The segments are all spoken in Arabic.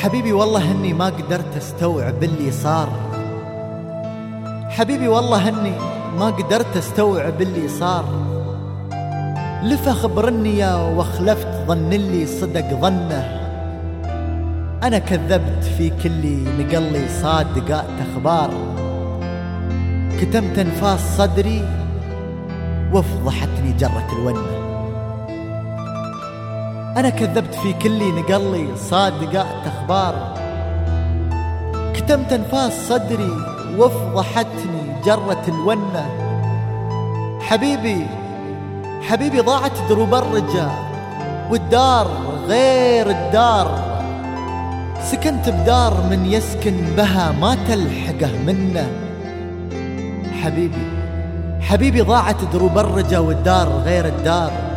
حبيبي والله إني ما قدرت أستوعب اللي صار. حبيبي والله إني ما قدرت أستوعب اللي صار. لف خبرني يا واخلفت ظن اللي صدق ظنه. أنا كذبت في كل نقلي صادقات أخبار. كتمت أنفاس صدري وافضحتني جرة الونه أنا كذبت في كل نقلي صادقات أخبار كتمت أنفاس صدري وافضحتني جرة الونة. حبيبي حبيبي ضاعت دروب الرجاء والدار غير الدار. سكنت بدار من يسكن بها ما تلحقه منه. حبيبي حبيبي ضاعت دروب الرجا والدار غير الدار.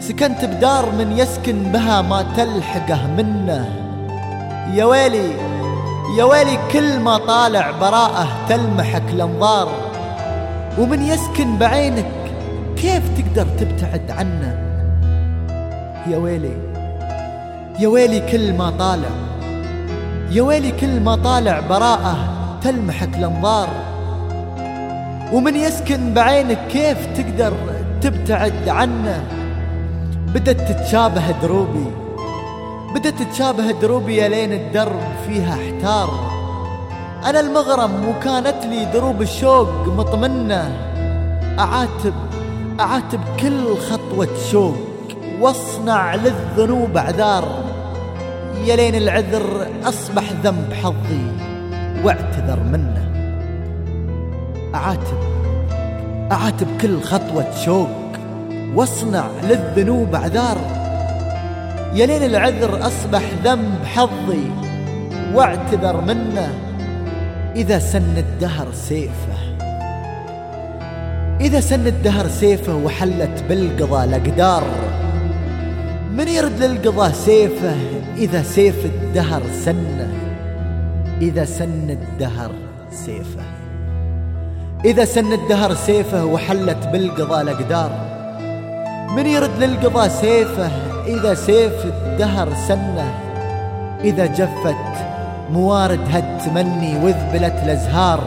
سكنت بدار من يسكن بها ما تلحقه منه. يا ويلي يا ويلي كل ما طالع براءه تلمحك الأنظار. ومن يسكن بعينك كيف تقدر تبتعد عنه؟ يا ويلي يا ويلي كل ما طالع يا ويلي كل ما طالع براءه تلمحك الأنظار. ومن يسكن بعينك كيف تقدر تبتعد عنه؟ بدت تتشابه دروبي. بدت تتشابه دروبي يا لين الدرب فيها احتار. أنا المغرم وكانت لي دروب الشوق مطمنة. أعاتب أعاتب كل خطوة شوق. وأصنع للذنوب أعذار يا لين العذر أصبح ذنب حظي واعتذر منه. أعاتب أعاتب كل خطوة شوق. واصنع للذنوب اعذار يا ليل العذر أصبح ذنب حظي واعتذر منه إذا سن الدهر سيفه. إذا سن الدهر سيفه وحلت بالقضاء الأقدار. من يرد للقضاء سيفه إذا سيف الدهر سنه؟ إذا سن الدهر سيفه. إذا سن الدهر سيفه وحلت بالقضاء الأقدار. من يرد للقضاء سيفه؟ إذا سيف الدهر سنه إذا جفت موارد هالتمني وذبلت الأزهار.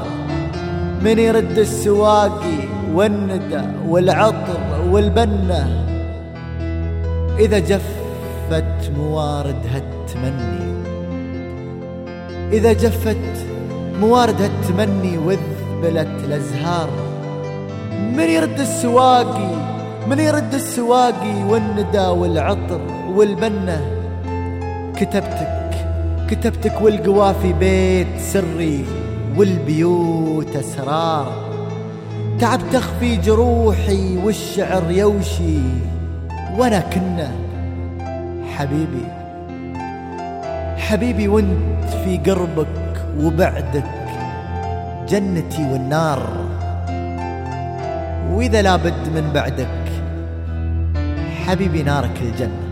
من يرد السواقي والندى والعطر والبنة إذا جفت موارد هالتمني. إذا جفت موارد هالتمني وذبلت الأزهار. من يرد السواقي من يرد السواقي والندى والعطر والبنة؟ كتبتك كتبتك والقوافي بيت سري والبيوت أسرار. تعب تخفي جروحي والشعر يوشي وأنا كنا حبيبي. حبيبي وأنت في قربك وبعدك جنتي والنار. وإذا لابد من بعدك حبيبي نارك الجنة.